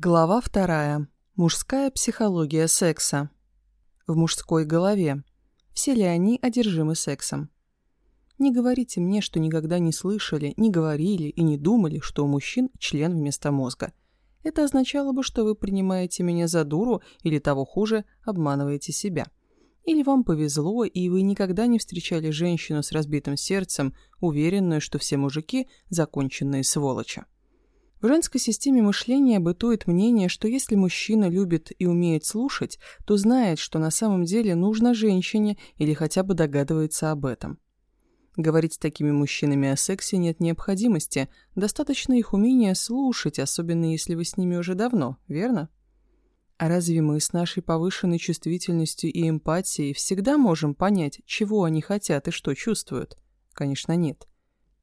Глава вторая. Мужская психология секса. В мужской голове. Все ли они одержимы сексом? Не говорите мне, что никогда не слышали, не говорили и не думали, что у мужчин член вместо мозга. Это означало бы, что вы принимаете меня за дуру или, того хуже, обманываете себя. Или вам повезло, и вы никогда не встречали женщину с разбитым сердцем, уверенную, что все мужики – законченные сволочи. В женской системе мышления бытует мнение, что если мужчина любит и умеет слушать, то знает, что на самом деле нужно женщине или хотя бы догадывается об этом. Говорить с такими мужчинами о сексе нет необходимости, достаточно их умения слушать, особенно если вы с ними уже давно, верно? А разве мы с нашей повышенной чувствительностью и эмпатией всегда можем понять, чего они хотят и что чувствуют? Конечно, нет.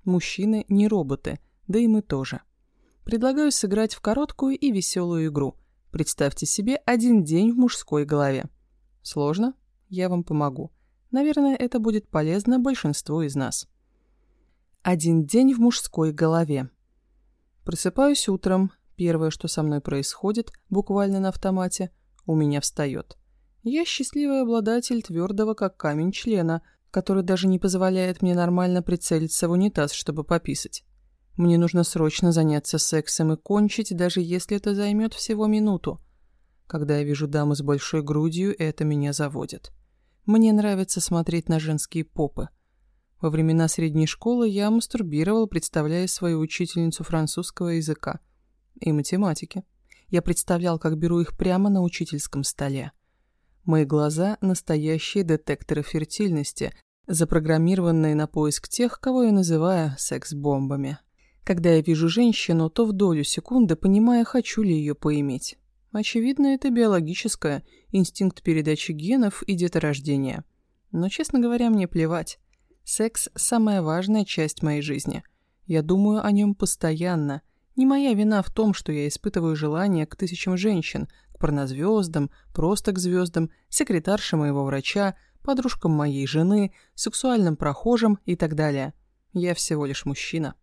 Мужчины не роботы, да и мы тоже. Предлагаю сыграть в короткую и веселую игру. Представьте себе один день в мужской голове. Сложно? Я вам помогу. Наверное, это будет полезно большинству из нас. Один день в мужской голове. Просыпаюсь утром. Первое, что со мной происходит, буквально на автомате, у меня встает. Я счастливый обладатель твердого, как камень члена, который даже не позволяет мне нормально прицелиться в унитаз, чтобы пописать. Мне нужно срочно заняться сексом и кончить, даже если это займет всего минуту. Когда я вижу даму с большой грудью, это меня заводит. Мне нравится смотреть на женские попы. Во времена средней школы я мастурбировал, представляя свою учительницу французского языка и математики. Я представлял, как беру их прямо на учительском столе. Мои глаза – настоящие детекторы фертильности, запрограммированные на поиск тех, кого я называю секс-бомбами. Когда я вижу женщину, то в долю секунды понимаю, хочу ли ее поиметь. Очевидно, это биологическое, инстинкт передачи генов и деторождения. Но, честно говоря, мне плевать. Секс – самая важная часть моей жизни. Я думаю о нем постоянно. Не моя вина в том, что я испытываю желание к тысячам женщин, к порнозвездам, просто к звездам, секретарше моего врача, подружкам моей жены, сексуальным прохожим и так далее. Я всего лишь мужчина.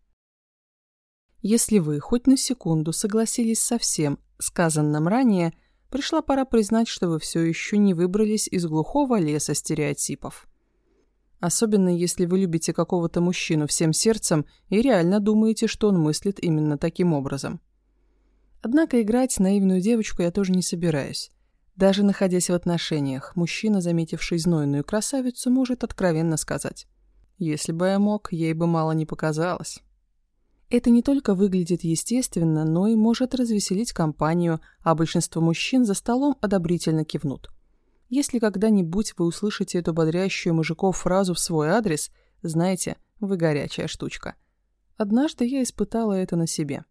Если вы хоть на секунду согласились со всем сказанным ранее, пришла пора признать, что вы все еще не выбрались из глухого леса стереотипов. Особенно если вы любите какого-то мужчину всем сердцем и реально думаете, что он мыслит именно таким образом. Однако играть наивную девочку я тоже не собираюсь. Даже находясь в отношениях, мужчина, заметивший знойную красавицу, может откровенно сказать. Если бы я мог, ей бы мало не показалось. Это не только выглядит естественно, но и может развеселить компанию, а большинство мужчин за столом одобрительно кивнут. Если когда-нибудь вы услышите эту бодрящую мужиков фразу в свой адрес, знайте, вы горячая штучка. Однажды я испытала это на себе.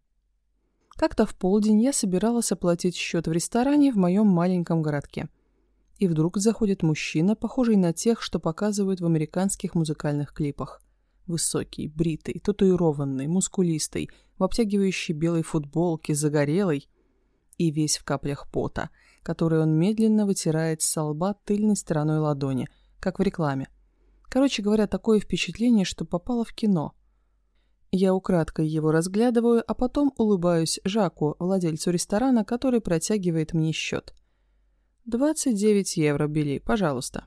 Как-то в полдень я собиралась оплатить счет в ресторане в моем маленьком городке. И вдруг заходит мужчина, похожий на тех, что показывают в американских музыкальных клипах. Высокий, бритый, татуированный, мускулистый, в обтягивающей белой футболке, загорелый и весь в каплях пота, который он медленно вытирает с лба тыльной стороной ладони, как в рекламе. Короче говоря, такое впечатление, что попало в кино. Я украдкой его разглядываю, а потом улыбаюсь Жаку, владельцу ресторана, который протягивает мне счет. «29 евро, Билли, пожалуйста».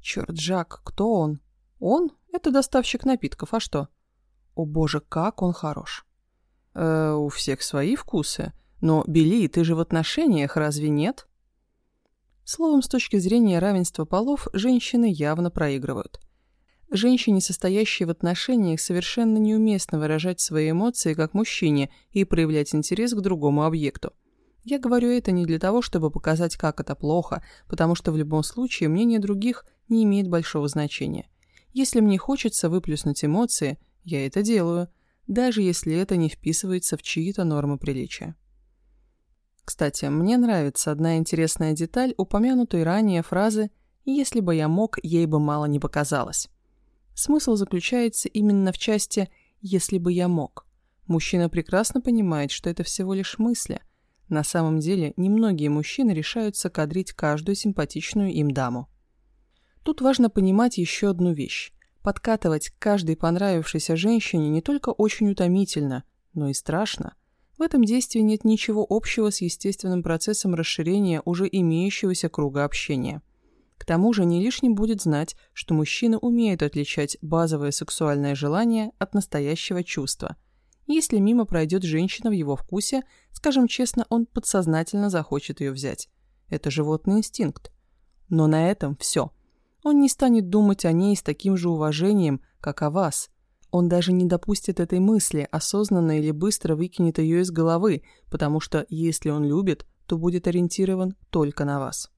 «Черт, Жак, кто он?» «Он? Это доставщик напитков, а что? О боже, как он хорош. Э, у всех свои вкусы. Но, Билли, ты же в отношениях, разве нет? Словом, с точки зрения равенства полов, женщины явно проигрывают. Женщине, состоящей в отношениях, совершенно неуместно выражать свои эмоции как мужчине и проявлять интерес к другому объекту. Я говорю это не для того, чтобы показать, как это плохо, потому что в любом случае мнение других не имеет большого значения. Если мне хочется выплеснуть эмоции, я это делаю, даже если это не вписывается в чьи-то нормы приличия. Кстати, мне нравится одна интересная деталь упомянутой ранее фразы «если бы я мог, ей бы мало не показалось». Смысл заключается именно в части «если бы я мог». Мужчина прекрасно понимает, что это всего лишь мысли. На самом деле, немногие мужчины решаются кадрить каждую симпатичную им даму. Тут важно понимать еще одну вещь. Подкатывать к каждой понравившейся женщине не только очень утомительно, но и страшно. В этом действии нет ничего общего с естественным процессом расширения уже имеющегося круга общения. К тому же не лишним будет знать, что мужчина умеет отличать базовое сексуальное желание от настоящего чувства. Если мимо пройдет женщина в его вкусе, скажем честно, он подсознательно захочет ее взять. Это животный инстинкт. Но на этом все. Он не станет думать о ней с таким же уважением, как о вас. Он даже не допустит этой мысли, осознанно или быстро выкинет ее из головы, потому что если он любит, то будет ориентирован только на вас.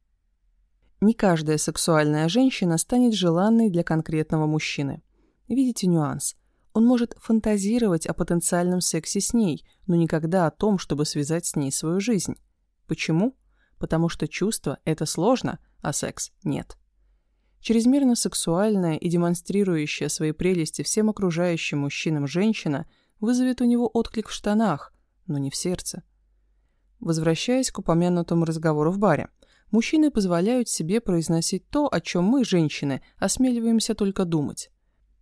Не каждая сексуальная женщина станет желанной для конкретного мужчины. Видите нюанс? Он может фантазировать о потенциальном сексе с ней, но никогда о том, чтобы связать с ней свою жизнь. Почему? Потому что чувство – это сложно, а секс – нет. Чрезмерно сексуальная и демонстрирующая свои прелести всем окружающим мужчинам женщина вызовет у него отклик в штанах, но не в сердце. Возвращаясь к упомянутому разговору в баре, мужчины позволяют себе произносить то, о чем мы, женщины, осмеливаемся только думать.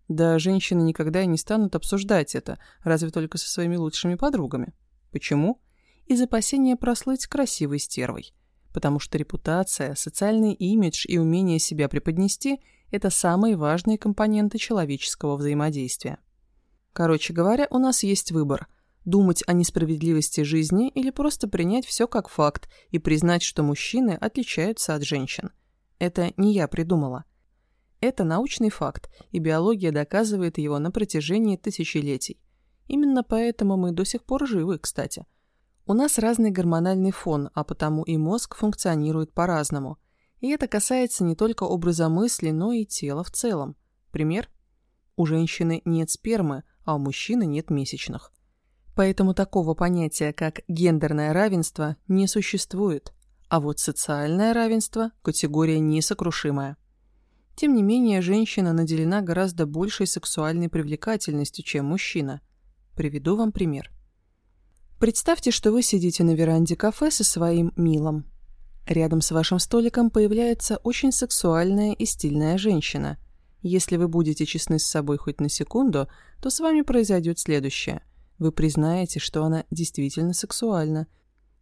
Да, женщины никогда и не станут обсуждать это, разве только со своими лучшими подругами. Почему? Из опасения прослыть красивой стервой. Потому что репутация, социальный имидж и умение себя преподнести – это самые важные компоненты человеческого взаимодействия. Короче говоря, у нас есть выбор – думать о несправедливости жизни или просто принять все как факт и признать, что мужчины отличаются от женщин. Это не я придумала. Это научный факт, и биология доказывает его на протяжении тысячелетий. Именно поэтому мы до сих пор живы, кстати. У нас разный гормональный фон, а потому и мозг функционирует по-разному. И это касается не только образа мысли, но и тела в целом. Пример? У женщины нет спермы, а у мужчины нет месячных. Поэтому такого понятия, как гендерное равенство, не существует. А вот социальное равенство – категория несокрушимая. Тем не менее, женщина наделена гораздо большей сексуальной привлекательностью, чем мужчина. Приведу вам пример. Представьте, что вы сидите на веранде кафе со своим милом. Рядом с вашим столиком появляется очень сексуальная и стильная женщина. Если вы будете честны с собой хоть на секунду, то с вами произойдет следующее – вы признаете, что она действительно сексуальна.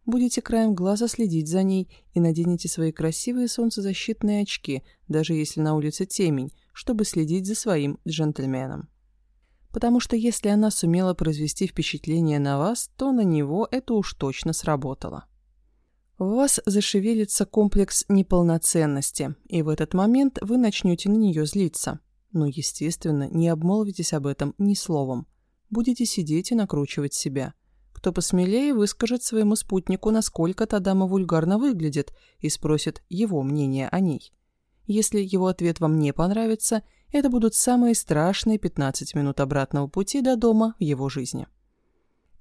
Будете краем глаза следить за ней и наденете свои красивые солнцезащитные очки, даже если на улице темень, чтобы следить за своим джентльменом. Потому что если она сумела произвести впечатление на вас, то на него это уж точно сработало. В вас зашевелится комплекс неполноценности, и в этот момент вы начнете на нее злиться. Но, естественно, не обмолвитесь об этом ни словом будете сидеть и накручивать себя. Кто посмелее выскажет своему спутнику, насколько та дама вульгарно выглядит, и спросит его мнение о ней. Если его ответ вам не понравится, это будут самые страшные 15 минут обратного пути до дома в его жизни.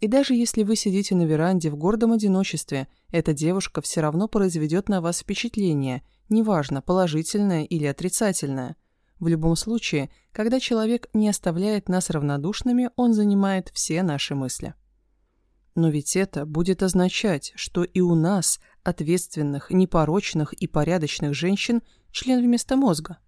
И даже если вы сидите на веранде в гордом одиночестве, эта девушка все равно произведет на вас впечатление, неважно, положительное или отрицательное – в любом случае, когда человек не оставляет нас равнодушными, он занимает все наши мысли. Но ведь это будет означать, что и у нас, ответственных, непорочных и порядочных женщин, член вместо мозга.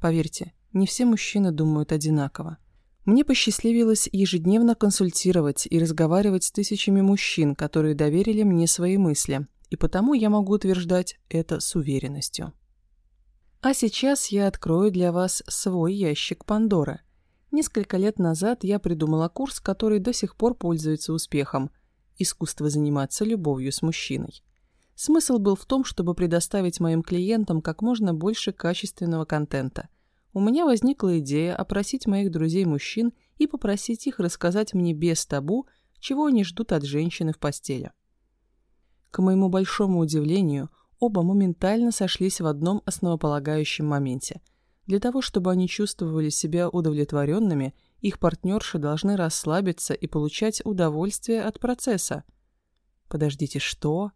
Поверьте, не все мужчины думают одинаково. Мне посчастливилось ежедневно консультировать и разговаривать с тысячами мужчин, которые доверили мне свои мысли, и потому я могу утверждать это с уверенностью. А сейчас я открою для вас свой ящик Пандоры. Несколько лет назад я придумала курс, который до сих пор пользуется успехом «Искусство заниматься любовью с мужчиной». Смысл был в том, чтобы предоставить моим клиентам как можно больше качественного контента. У меня возникла идея опросить моих друзей-мужчин и попросить их рассказать мне без табу, чего они ждут от женщины в постели. К моему большому удивлению, оба моментально сошлись в одном основополагающем моменте. Для того, чтобы они чувствовали себя удовлетворенными, их партнерши должны расслабиться и получать удовольствие от процесса. «Подождите, что?»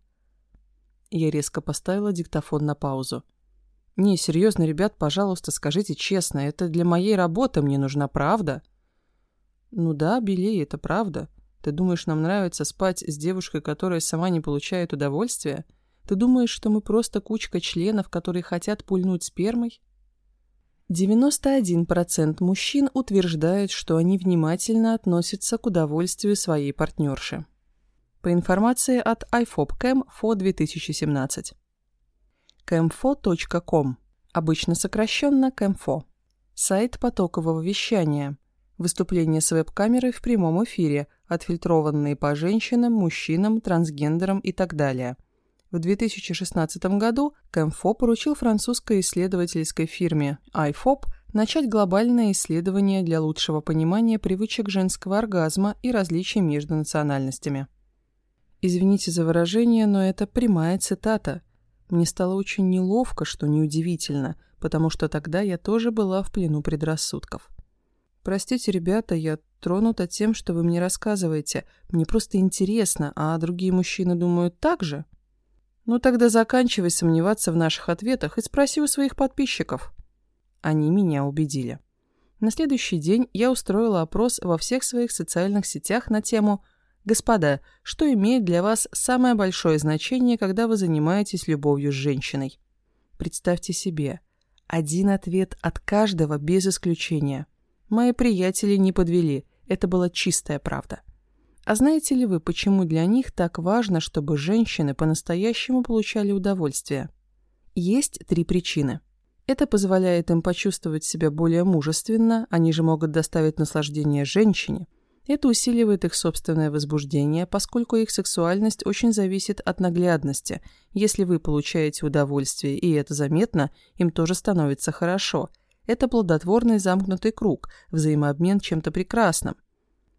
Я резко поставила диктофон на паузу. «Не, серьезно, ребят, пожалуйста, скажите честно, это для моей работы мне нужна правда?» «Ну да, Билли, это правда. Ты думаешь, нам нравится спать с девушкой, которая сама не получает удовольствия?» Ты думаешь, что мы просто кучка членов, которые хотят пульнуть спермой? 91% мужчин утверждают, что они внимательно относятся к удовольствию своей партнерши. По информации от IFOP FO 2017. Camfo.com, обычно сокращенно Camfo. Сайт потокового вещания. Выступления с веб-камерой в прямом эфире, отфильтрованные по женщинам, мужчинам, трансгендерам и так далее. В 2016 году Camfo поручил французской исследовательской фирме IFOP начать глобальное исследование для лучшего понимания привычек женского оргазма и различий между национальностями. Извините за выражение, но это прямая цитата. Мне стало очень неловко, что неудивительно, потому что тогда я тоже была в плену предрассудков. Простите, ребята, я тронута тем, что вы мне рассказываете. Мне просто интересно, а другие мужчины думают так же? Ну тогда заканчивай сомневаться в наших ответах и спроси у своих подписчиков. Они меня убедили. На следующий день я устроила опрос во всех своих социальных сетях на тему Господа, что имеет для вас самое большое значение, когда вы занимаетесь любовью с женщиной? Представьте себе, один ответ от каждого без исключения. Мои приятели не подвели, это была чистая правда. А знаете ли вы, почему для них так важно, чтобы женщины по-настоящему получали удовольствие? Есть три причины. Это позволяет им почувствовать себя более мужественно, они же могут доставить наслаждение женщине – это усиливает их собственное возбуждение, поскольку их сексуальность очень зависит от наглядности. Если вы получаете удовольствие, и это заметно, им тоже становится хорошо. Это плодотворный замкнутый круг, взаимообмен чем-то прекрасным.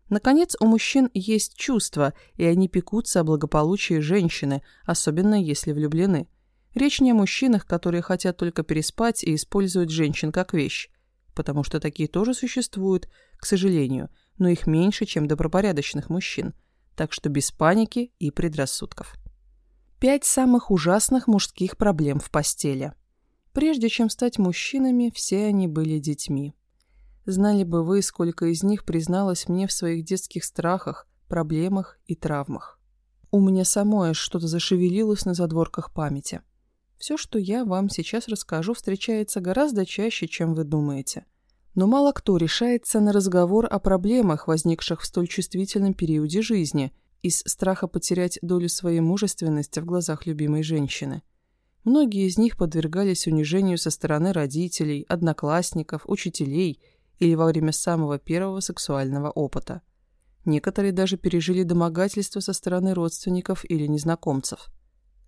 Наконец, у мужчин есть чувства, и они пекутся о благополучии женщины, особенно если влюблены. Речь не о мужчинах, которые хотят только переспать и используют женщин как вещь, потому что такие тоже существуют, к сожалению – но их меньше, чем добропорядочных мужчин, так что без паники и предрассудков. Пять самых ужасных мужских проблем в постели. Прежде чем стать мужчинами, все они были детьми. Знали бы вы, сколько из них призналось мне в своих детских страхах, проблемах и травмах. У меня самое что-то зашевелилось на задворках памяти. Все, что я вам сейчас расскажу, встречается гораздо чаще, чем вы думаете – но мало кто решается на разговор о проблемах, возникших в столь чувствительном периоде жизни, из страха потерять долю своей мужественности в глазах любимой женщины. Многие из них подвергались унижению со стороны родителей, одноклассников, учителей или во время самого первого сексуального опыта. Некоторые даже пережили домогательство со стороны родственников или незнакомцев.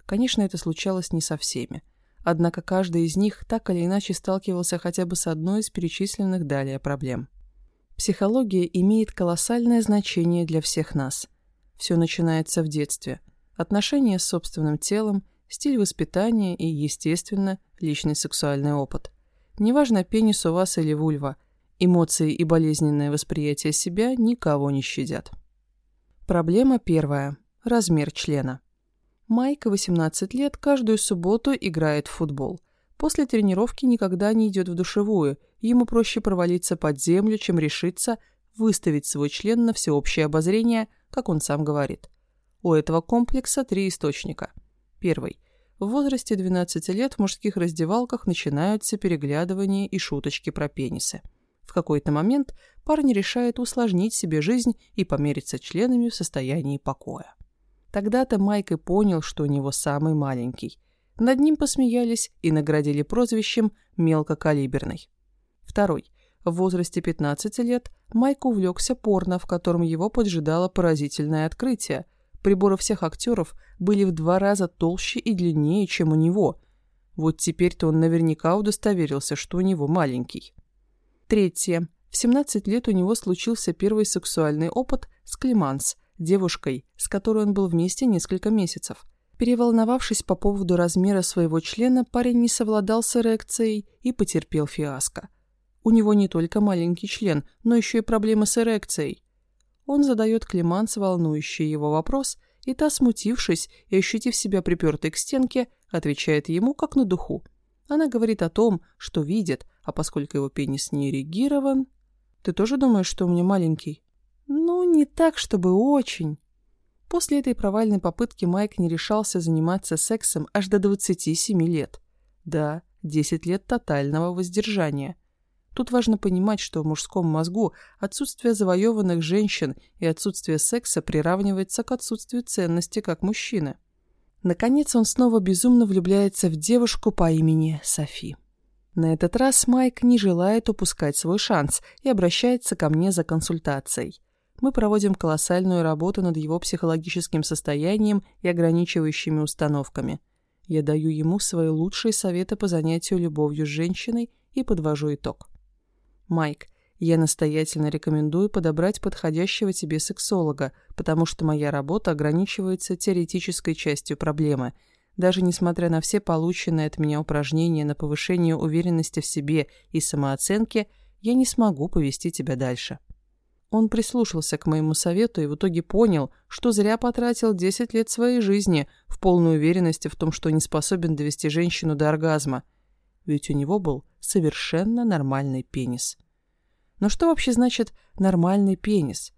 Конечно, это случалось не со всеми. Однако каждый из них так или иначе сталкивался хотя бы с одной из перечисленных далее проблем. Психология имеет колоссальное значение для всех нас. Все начинается в детстве. Отношения с собственным телом, стиль воспитания и, естественно, личный сексуальный опыт. Неважно, пенис у вас или вульва, эмоции и болезненное восприятие себя никого не щадят. Проблема первая. Размер члена. Майк, 18 лет, каждую субботу играет в футбол. После тренировки никогда не идет в душевую, ему проще провалиться под землю, чем решиться выставить свой член на всеобщее обозрение, как он сам говорит. У этого комплекса три источника. Первый. В возрасте 12 лет в мужских раздевалках начинаются переглядывания и шуточки про пенисы. В какой-то момент парень решает усложнить себе жизнь и помериться членами в состоянии покоя. Тогда-то Майк и понял, что у него самый маленький. Над ним посмеялись и наградили прозвищем «мелкокалиберный». Второй. В возрасте 15 лет Майк увлекся порно, в котором его поджидало поразительное открытие. Приборы всех актеров были в два раза толще и длиннее, чем у него. Вот теперь-то он наверняка удостоверился, что у него маленький. Третье. В 17 лет у него случился первый сексуальный опыт с Климанс – девушкой, с которой он был вместе несколько месяцев. Переволновавшись по поводу размера своего члена, парень не совладал с эрекцией и потерпел фиаско. У него не только маленький член, но еще и проблемы с эрекцией. Он задает Климанс волнующий его вопрос, и та, смутившись и ощутив себя припертой к стенке, отвечает ему как на духу. Она говорит о том, что видит, а поскольку его пенис не эрегирован... «Ты тоже думаешь, что у меня маленький?» Ну, не так, чтобы очень. После этой провальной попытки Майк не решался заниматься сексом аж до 27 лет. Да, 10 лет тотального воздержания. Тут важно понимать, что в мужском мозгу отсутствие завоеванных женщин и отсутствие секса приравнивается к отсутствию ценности как мужчины. Наконец он снова безумно влюбляется в девушку по имени Софи. На этот раз Майк не желает упускать свой шанс и обращается ко мне за консультацией. Мы проводим колоссальную работу над его психологическим состоянием и ограничивающими установками. Я даю ему свои лучшие советы по занятию любовью с женщиной и подвожу итог. Майк, я настоятельно рекомендую подобрать подходящего тебе сексолога, потому что моя работа ограничивается теоретической частью проблемы. Даже несмотря на все полученные от меня упражнения на повышение уверенности в себе и самооценки, я не смогу повести тебя дальше. Он прислушался к моему совету и в итоге понял, что зря потратил 10 лет своей жизни в полной уверенности в том, что не способен довести женщину до оргазма. Ведь у него был совершенно нормальный пенис. Но что вообще значит «нормальный пенис»?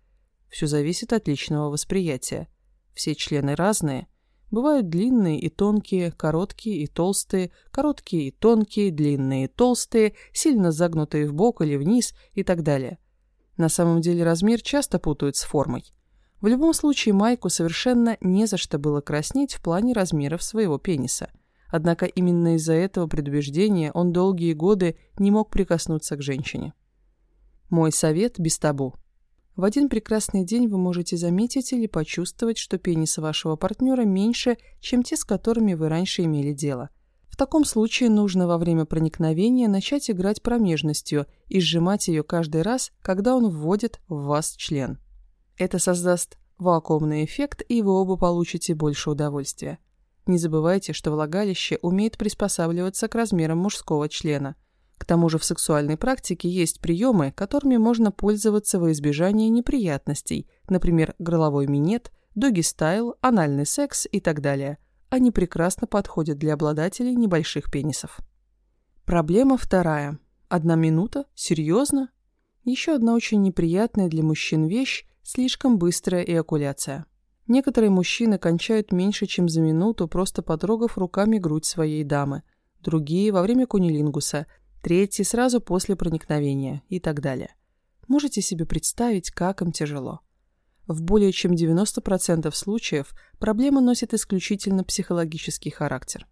Все зависит от личного восприятия. Все члены разные. Бывают длинные и тонкие, короткие и толстые, короткие и тонкие, длинные и толстые, сильно загнутые в бок или вниз и так далее. На самом деле размер часто путают с формой. В любом случае Майку совершенно не за что было краснеть в плане размеров своего пениса. Однако именно из-за этого предубеждения он долгие годы не мог прикоснуться к женщине. Мой совет без табу. В один прекрасный день вы можете заметить или почувствовать, что пенис вашего партнера меньше, чем те, с которыми вы раньше имели дело. Таком случае нужно во время проникновения начать играть промежностью и сжимать ее каждый раз, когда он вводит в вас член. Это создаст вакуумный эффект, и вы оба получите больше удовольствия. Не забывайте, что влагалище умеет приспосабливаться к размерам мужского члена – к тому же в сексуальной практике есть приемы, которыми можно пользоваться во избежание неприятностей, например, горловой минет, доги-стайл, анальный секс и так далее. Они прекрасно подходят для обладателей небольших пенисов. Проблема вторая. Одна минута? Серьезно? Еще одна очень неприятная для мужчин вещь – слишком быстрая эякуляция. Некоторые мужчины кончают меньше, чем за минуту, просто потрогав руками грудь своей дамы. Другие – во время кунилингуса – третий сразу после проникновения и так далее. Можете себе представить, как им тяжело. В более чем 90% случаев проблема носит исключительно психологический характер.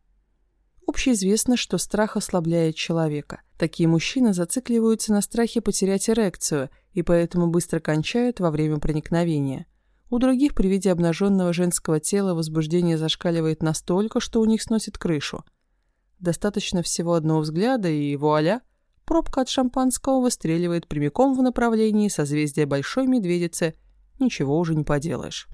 Общеизвестно, что страх ослабляет человека. Такие мужчины зацикливаются на страхе потерять эрекцию и поэтому быстро кончают во время проникновения. У других при виде обнаженного женского тела возбуждение зашкаливает настолько, что у них сносит крышу – Достаточно всего одного взгляда, и вуаля, пробка от шампанского выстреливает прямиком в направлении созвездия Большой Медведицы. Ничего уже не поделаешь.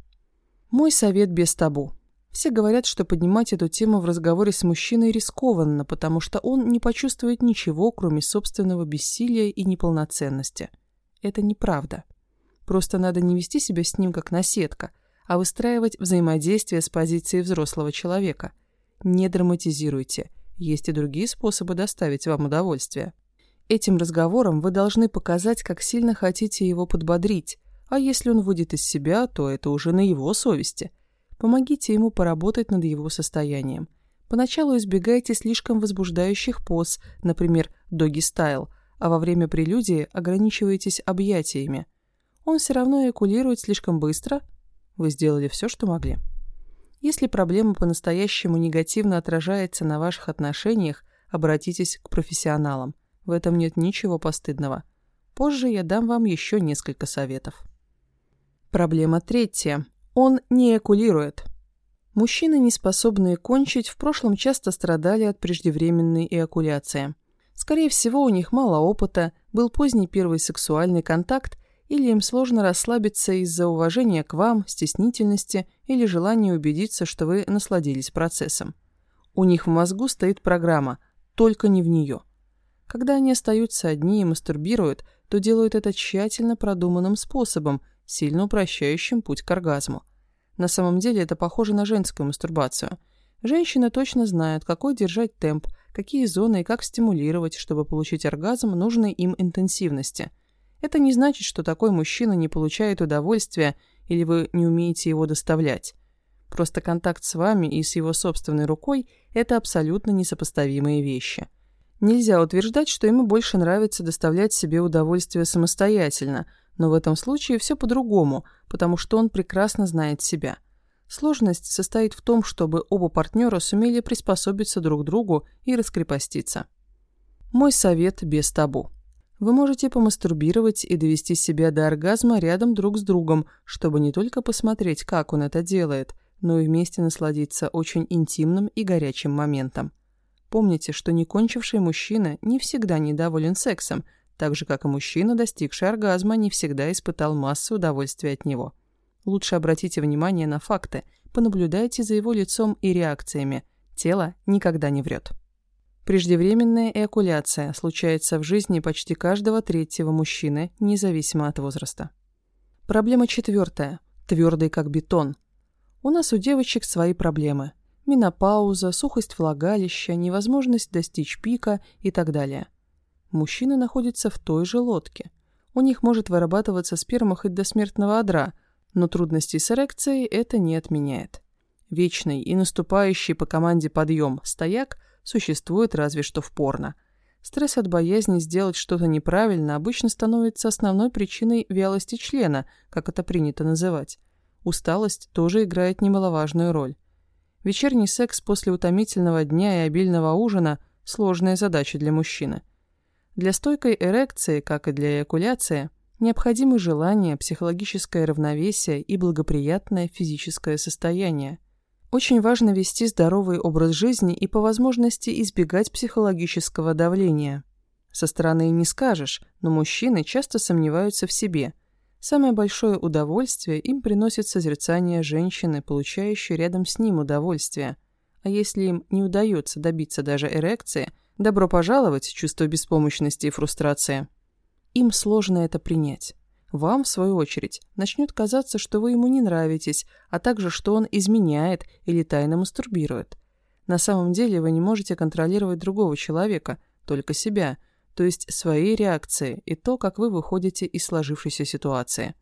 Мой совет без табу. Все говорят, что поднимать эту тему в разговоре с мужчиной рискованно, потому что он не почувствует ничего, кроме собственного бессилия и неполноценности. Это неправда. Просто надо не вести себя с ним как наседка, а выстраивать взаимодействие с позиции взрослого человека. Не драматизируйте – есть и другие способы доставить вам удовольствие. Этим разговором вы должны показать, как сильно хотите его подбодрить, а если он выйдет из себя, то это уже на его совести. Помогите ему поработать над его состоянием. Поначалу избегайте слишком возбуждающих поз, например, доги-стайл, а во время прелюдии ограничивайтесь объятиями. Он все равно экулирует слишком быстро. Вы сделали все, что могли. Если проблема по-настоящему негативно отражается на ваших отношениях, обратитесь к профессионалам. В этом нет ничего постыдного. Позже я дам вам еще несколько советов. Проблема третья. Он не экулирует. Мужчины, не способные кончить, в прошлом часто страдали от преждевременной эякуляции. Скорее всего, у них мало опыта, был поздний первый сексуальный контакт, или им сложно расслабиться из-за уважения к вам, стеснительности или желания убедиться, что вы насладились процессом. У них в мозгу стоит программа «только не в нее». Когда они остаются одни и мастурбируют, то делают это тщательно продуманным способом, сильно упрощающим путь к оргазму. На самом деле это похоже на женскую мастурбацию. Женщины точно знают, какой держать темп, какие зоны и как стимулировать, чтобы получить оргазм нужной им интенсивности – это не значит, что такой мужчина не получает удовольствия или вы не умеете его доставлять. Просто контакт с вами и с его собственной рукой – это абсолютно несопоставимые вещи. Нельзя утверждать, что ему больше нравится доставлять себе удовольствие самостоятельно, но в этом случае все по-другому, потому что он прекрасно знает себя. Сложность состоит в том, чтобы оба партнера сумели приспособиться друг к другу и раскрепоститься. Мой совет без табу. Вы можете помастурбировать и довести себя до оргазма рядом друг с другом, чтобы не только посмотреть, как он это делает, но и вместе насладиться очень интимным и горячим моментом. Помните, что некончивший мужчина не всегда недоволен сексом, так же, как и мужчина, достигший оргазма, не всегда испытал массу удовольствия от него. Лучше обратите внимание на факты, понаблюдайте за его лицом и реакциями. Тело никогда не врет. Преждевременная эякуляция случается в жизни почти каждого третьего мужчины, независимо от возраста. Проблема четвертая. Твердый как бетон. У нас у девочек свои проблемы – менопауза, сухость влагалища, невозможность достичь пика и так далее. Мужчины находятся в той же лодке. У них может вырабатываться сперма хоть до смертного одра, но трудностей с эрекцией это не отменяет. Вечный и наступающий по команде подъем стояк существует разве что в порно. Стресс от боязни сделать что-то неправильно обычно становится основной причиной вялости члена, как это принято называть. Усталость тоже играет немаловажную роль. Вечерний секс после утомительного дня и обильного ужина – сложная задача для мужчины. Для стойкой эрекции, как и для эякуляции, необходимы желание, психологическое равновесие и благоприятное физическое состояние. Очень важно вести здоровый образ жизни и по возможности избегать психологического давления. Со стороны не скажешь, но мужчины часто сомневаются в себе – Самое большое удовольствие им приносит созерцание женщины, получающей рядом с ним удовольствие. А если им не удается добиться даже эрекции, добро пожаловать, чувство беспомощности и фрустрации. Им сложно это принять. Вам, в свою очередь, начнет казаться, что вы ему не нравитесь, а также, что он изменяет или тайно мастурбирует. На самом деле вы не можете контролировать другого человека, только себя – то есть свои реакции и то, как вы выходите из сложившейся ситуации.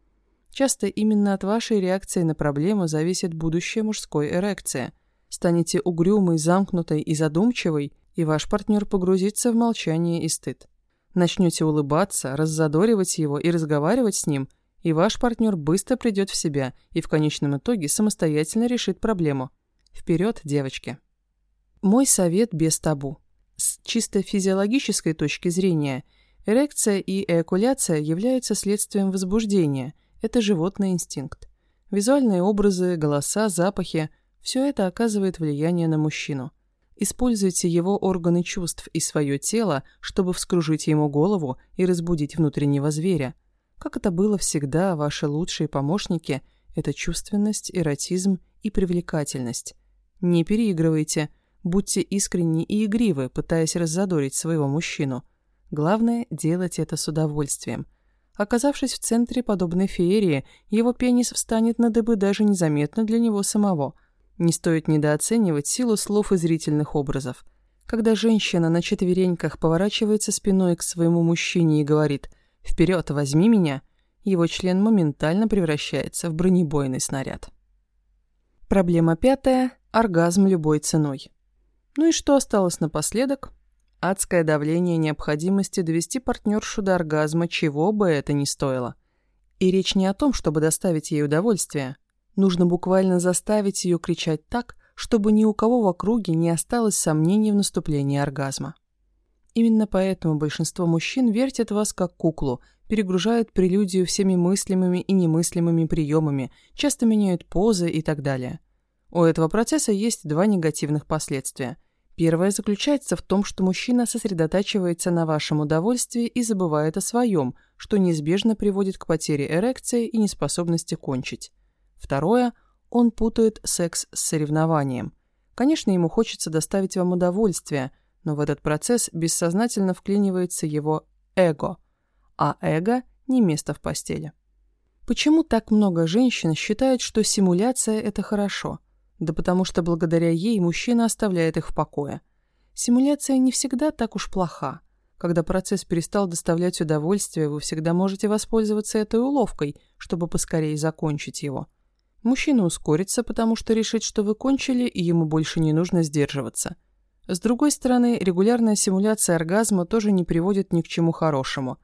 Часто именно от вашей реакции на проблему зависит будущее мужской эрекции. Станете угрюмой, замкнутой и задумчивой, и ваш партнер погрузится в молчание и стыд. Начнете улыбаться, раззадоривать его и разговаривать с ним, и ваш партнер быстро придет в себя и в конечном итоге самостоятельно решит проблему. Вперед, девочки! Мой совет без табу. С чисто физиологической точки зрения, эрекция и эякуляция являются следствием возбуждения, это животный инстинкт. Визуальные образы, голоса, запахи – все это оказывает влияние на мужчину. Используйте его органы чувств и свое тело, чтобы вскружить ему голову и разбудить внутреннего зверя. Как это было всегда, ваши лучшие помощники – это чувственность, эротизм и привлекательность. Не переигрывайте – Будьте искренни и игривы, пытаясь раззадорить своего мужчину. Главное – делать это с удовольствием. Оказавшись в центре подобной феерии, его пенис встанет на дыбы даже незаметно для него самого. Не стоит недооценивать силу слов и зрительных образов. Когда женщина на четвереньках поворачивается спиной к своему мужчине и говорит «Вперед, возьми меня», его член моментально превращается в бронебойный снаряд. Проблема пятая – оргазм любой ценой. Ну и что осталось напоследок? Адское давление необходимости довести партнершу до оргазма, чего бы это ни стоило. И речь не о том, чтобы доставить ей удовольствие. Нужно буквально заставить ее кричать так, чтобы ни у кого в округе не осталось сомнений в наступлении оргазма. Именно поэтому большинство мужчин вертят вас как куклу, перегружают прелюдию всеми мыслимыми и немыслимыми приемами, часто меняют позы и так далее – у этого процесса есть два негативных последствия. Первое заключается в том, что мужчина сосредотачивается на вашем удовольствии и забывает о своем, что неизбежно приводит к потере эрекции и неспособности кончить. Второе – он путает секс с соревнованием. Конечно, ему хочется доставить вам удовольствие, но в этот процесс бессознательно вклинивается его эго, а эго – не место в постели. Почему так много женщин считают, что симуляция – это хорошо – да потому что благодаря ей мужчина оставляет их в покое. Симуляция не всегда так уж плоха. Когда процесс перестал доставлять удовольствие, вы всегда можете воспользоваться этой уловкой, чтобы поскорее закончить его. Мужчина ускорится, потому что решит, что вы кончили, и ему больше не нужно сдерживаться. С другой стороны, регулярная симуляция оргазма тоже не приводит ни к чему хорошему.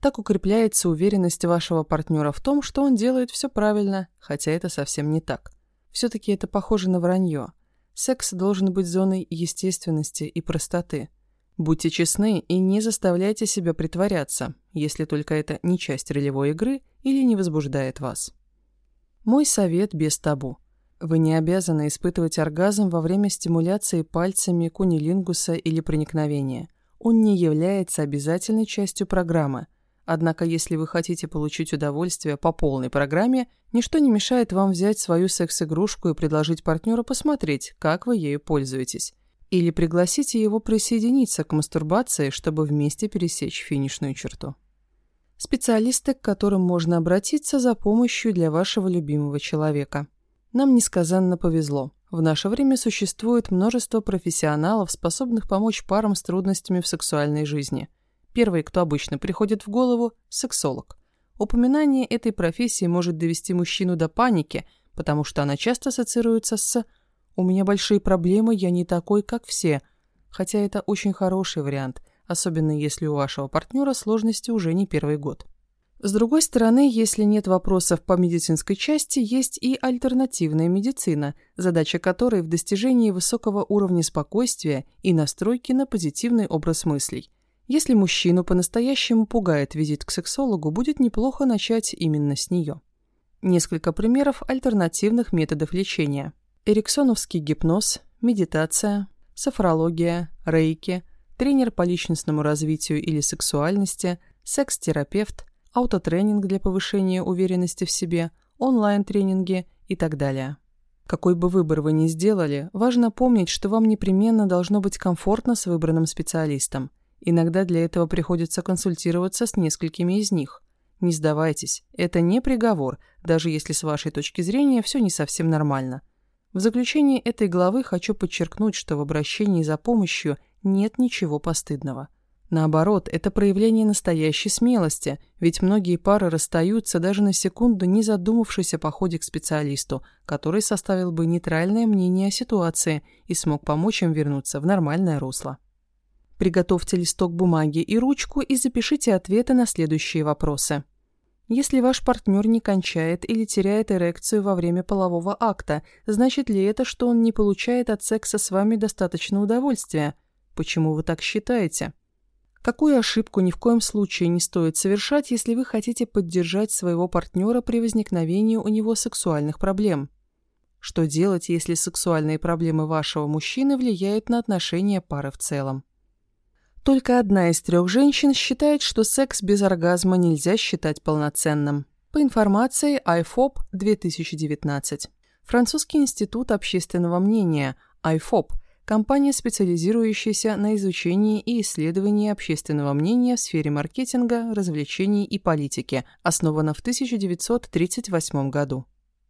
Так укрепляется уверенность вашего партнера в том, что он делает все правильно, хотя это совсем не так. Все-таки это похоже на вранье. Секс должен быть зоной естественности и простоты. Будьте честны и не заставляйте себя притворяться, если только это не часть ролевой игры или не возбуждает вас. Мой совет без табу. Вы не обязаны испытывать оргазм во время стимуляции пальцами кунилингуса или проникновения. Он не является обязательной частью программы. Однако, если вы хотите получить удовольствие по полной программе, ничто не мешает вам взять свою секс-игрушку и предложить партнеру посмотреть, как вы ею пользуетесь. Или пригласите его присоединиться к мастурбации, чтобы вместе пересечь финишную черту. Специалисты, к которым можно обратиться за помощью для вашего любимого человека. Нам несказанно повезло. В наше время существует множество профессионалов, способных помочь парам с трудностями в сексуальной жизни. Первый, кто обычно приходит в голову – сексолог. Упоминание этой профессии может довести мужчину до паники, потому что она часто ассоциируется с «у меня большие проблемы, я не такой, как все», хотя это очень хороший вариант – особенно если у вашего партнера сложности уже не первый год. С другой стороны, если нет вопросов по медицинской части, есть и альтернативная медицина, задача которой в достижении высокого уровня спокойствия и настройки на позитивный образ мыслей. Если мужчину по-настоящему пугает визит к сексологу, будет неплохо начать именно с нее. Несколько примеров альтернативных методов лечения. Эриксоновский гипноз, медитация, софрология, рейки – тренер по личностному развитию или сексуальности, секс-терапевт, аутотренинг для повышения уверенности в себе, онлайн-тренинги и так далее. Какой бы выбор вы ни сделали, важно помнить, что вам непременно должно быть комфортно с выбранным специалистом. Иногда для этого приходится консультироваться с несколькими из них. Не сдавайтесь, это не приговор, даже если с вашей точки зрения все не совсем нормально. В заключении этой главы хочу подчеркнуть, что в обращении за помощью нет ничего постыдного. Наоборот, это проявление настоящей смелости, ведь многие пары расстаются даже на секунду, не задумавшись о походе к специалисту, который составил бы нейтральное мнение о ситуации и смог помочь им вернуться в нормальное русло. Приготовьте листок бумаги и ручку и запишите ответы на следующие вопросы. Если ваш партнер не кончает или теряет эрекцию во время полового акта, значит ли это, что он не получает от секса с вами достаточно удовольствия? Почему вы так считаете? Какую ошибку ни в коем случае не стоит совершать, если вы хотите поддержать своего партнера при возникновении у него сексуальных проблем? Что делать, если сексуальные проблемы вашего мужчины влияют на отношения пары в целом? Только одна из трех женщин считает, что секс без оргазма нельзя считать полноценным. По информации IFOP 2019. Французский институт общественного мнения IFOP – компания, специализирующаяся на изучении и исследовании общественного мнения в сфере маркетинга, развлечений и политики, основана в 1938 году.